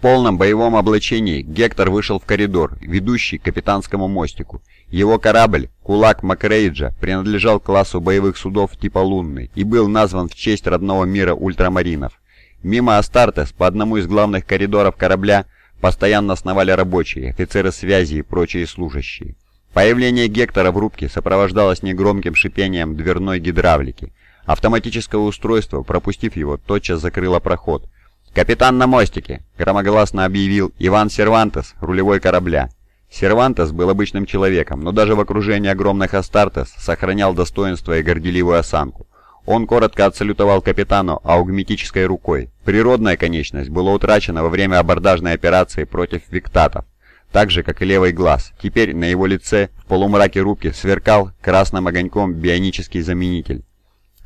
полном боевом облачении Гектор вышел в коридор, ведущий к капитанскому мостику. Его корабль, кулак Макрейджа, принадлежал классу боевых судов типа «Лунный» и был назван в честь родного мира ультрамаринов. Мимо Астартес по одному из главных коридоров корабля постоянно сновали рабочие, офицеры связи и прочие служащие. Появление Гектора в рубке сопровождалось негромким шипением дверной гидравлики. Автоматическое устройство, пропустив его, тотчас закрыло проход. «Капитан на мостике!» — громогласно объявил Иван Сервантес, рулевой корабля. Сервантес был обычным человеком, но даже в окружении огромных Астартес сохранял достоинство и горделивую осанку. Он коротко отсалютовал капитану аугметической рукой. Природная конечность была утрачена во время абордажной операции против виктатов так же, как и левый глаз. Теперь на его лице в полумраке рубки сверкал красным огоньком бионический заменитель.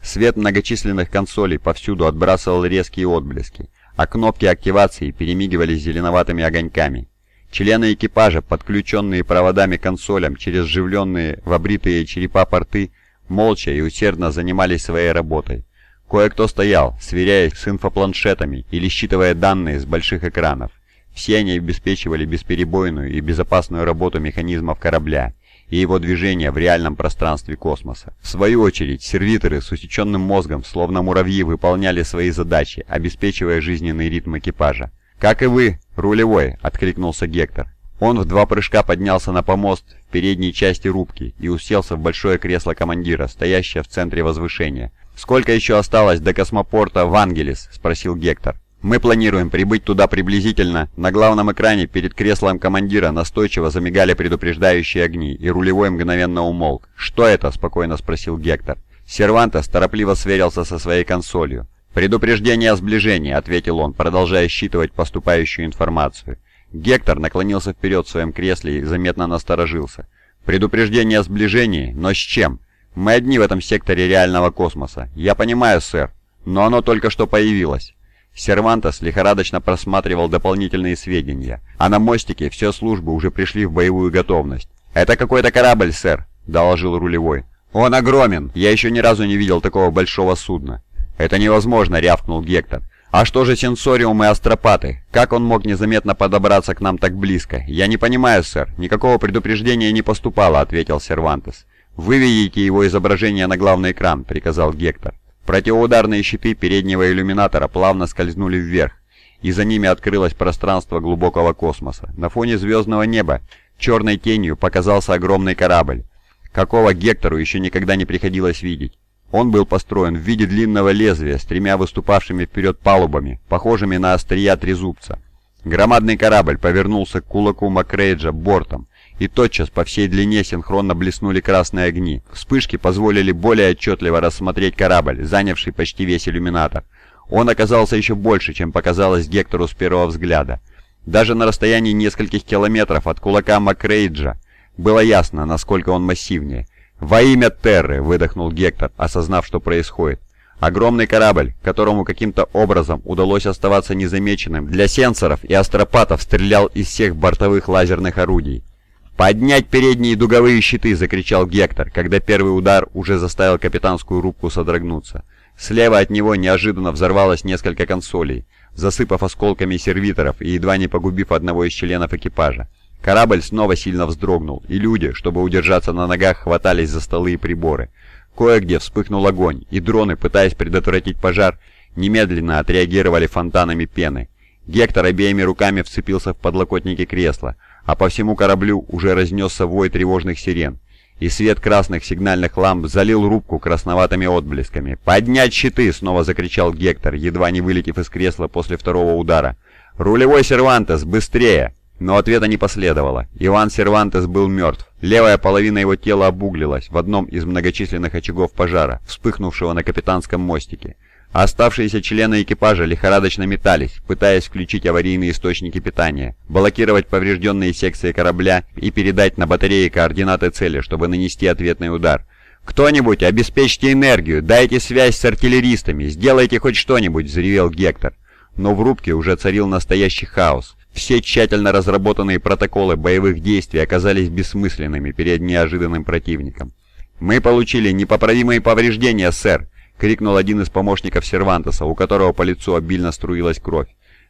Свет многочисленных консолей повсюду отбрасывал резкие отблески, а кнопки активации перемигивались зеленоватыми огоньками. Члены экипажа, подключенные проводами консолям через вживленные в обритые черепа порты, молча и усердно занимались своей работой. Кое-кто стоял, сверяясь с инфопланшетами или считывая данные с больших экранов. Все они обеспечивали бесперебойную и безопасную работу механизмов корабля и его движения в реальном пространстве космоса. В свою очередь, сервиторы с усеченным мозгом, словно муравьи, выполняли свои задачи, обеспечивая жизненный ритм экипажа. «Как и вы, рулевой!» — откликнулся Гектор. Он в два прыжка поднялся на помост в передней части рубки и уселся в большое кресло командира, стоящее в центре возвышения. «Сколько еще осталось до космопорта Вангелис?» — спросил Гектор. Мы планируем прибыть туда приблизительно. На главном экране перед креслом командира настойчиво замигали предупреждающие огни, и рулевой мгновенно умолк. «Что это?» – спокойно спросил Гектор. Сервантес торопливо сверился со своей консолью. «Предупреждение о сближении», — ответил он, продолжая считывать поступающую информацию. Гектор наклонился вперед в своем кресле и заметно насторожился. «Предупреждение о сближении? Но с чем? Мы одни в этом секторе реального космоса. Я понимаю, сэр, но оно только что появилось». Сервантос лихорадочно просматривал дополнительные сведения, а на мостике все службы уже пришли в боевую готовность. «Это какой-то корабль, сэр», — доложил рулевой. «Он огромен! Я еще ни разу не видел такого большого судна». «Это невозможно», — рявкнул Гектор. «А что же сенсориум и астропаты? Как он мог незаметно подобраться к нам так близко? Я не понимаю, сэр. Никакого предупреждения не поступало», — ответил Сервантес. «Выведите его изображение на главный экран», — приказал Гектор. Противоударные щиты переднего иллюминатора плавно скользнули вверх, и за ними открылось пространство глубокого космоса. На фоне звездного неба черной тенью показался огромный корабль, какого Гектору еще никогда не приходилось видеть. Он был построен в виде длинного лезвия с тремя выступавшими вперед палубами, похожими на острия трезубца. Громадный корабль повернулся к кулаку Макрейджа бортом, и тотчас по всей длине синхронно блеснули красные огни. Вспышки позволили более отчетливо рассмотреть корабль, занявший почти весь иллюминатор. Он оказался еще больше, чем показалось Гектору с первого взгляда. Даже на расстоянии нескольких километров от кулака Макрейджа было ясно, насколько он массивнее. «Во имя Терры!» — выдохнул Гектор, осознав, что происходит. Огромный корабль, которому каким-то образом удалось оставаться незамеченным, для сенсоров и астропатов стрелял из всех бортовых лазерных орудий. «Поднять передние дуговые щиты!» — закричал Гектор, когда первый удар уже заставил капитанскую рубку содрогнуться. Слева от него неожиданно взорвалось несколько консолей, засыпав осколками сервиторов и едва не погубив одного из членов экипажа. Корабль снова сильно вздрогнул, и люди, чтобы удержаться на ногах, хватались за столы и приборы. Кое-где вспыхнул огонь, и дроны, пытаясь предотвратить пожар, немедленно отреагировали фонтанами пены. Гектор обеими руками вцепился в подлокотники кресла, а по всему кораблю уже разнесся вой тревожных сирен, и свет красных сигнальных ламп залил рубку красноватыми отблесками. «Поднять щиты!» — снова закричал Гектор, едва не вылетев из кресла после второго удара. «Рулевой Сервантес, быстрее!» Но ответа не последовало. Иван Сервантес был мертв. Левая половина его тела обуглилась в одном из многочисленных очагов пожара, вспыхнувшего на капитанском мостике. Оставшиеся члены экипажа лихорадочно метались, пытаясь включить аварийные источники питания, блокировать поврежденные секции корабля и передать на батареи координаты цели, чтобы нанести ответный удар. «Кто-нибудь, обеспечьте энергию, дайте связь с артиллеристами, сделайте хоть что-нибудь!» – взревел Гектор. Но в рубке уже царил настоящий хаос. Все тщательно разработанные протоколы боевых действий оказались бессмысленными перед неожиданным противником. «Мы получили непоправимые повреждения, сэр!» — крикнул один из помощников Сервантеса, у которого по лицу обильно струилась кровь.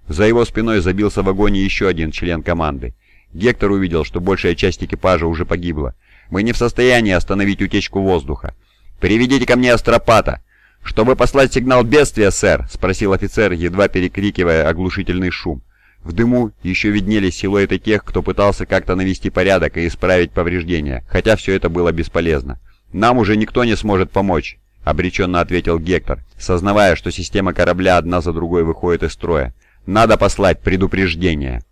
За его спиной забился в агоне еще один член команды. Гектор увидел, что большая часть экипажа уже погибла. «Мы не в состоянии остановить утечку воздуха. Переведите ко мне астропата!» «Чтобы послать сигнал бедствия, сэр?» — спросил офицер, едва перекрикивая оглушительный шум. В дыму еще виднелись силуэты тех, кто пытался как-то навести порядок и исправить повреждения, хотя все это было бесполезно. «Нам уже никто не сможет помочь», — обреченно ответил Гектор, сознавая, что система корабля одна за другой выходит из строя. «Надо послать предупреждение».